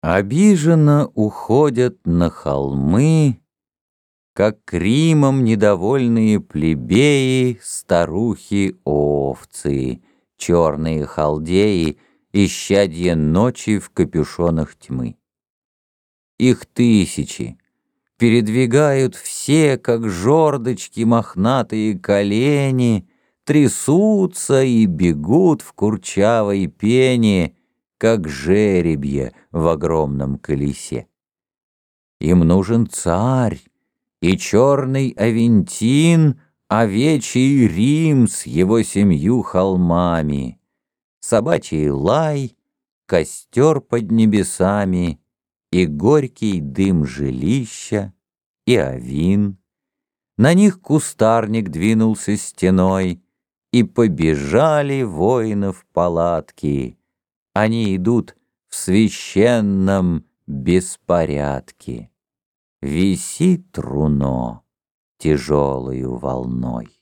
Обиженно уходят на холмы, Как Римом недовольные плебеи, Старухи-овцы, черные халдеи, Исчадье ночи в капюшонах тьмы. Их тысячи, передвигают все, Как жердочки мохнатые колени, Трясутся и бегут в курчавой пене, как жеребья в огромном колесе. Им нужен царь и черный Авентин, овечий Рим с его семью холмами, собачий лай, костер под небесами и горький дым жилища, и овин. На них кустарник двинулся стеной, и побежали воинов палатки. Они идут в священном беспорядке. Висит руно тяжелою волной.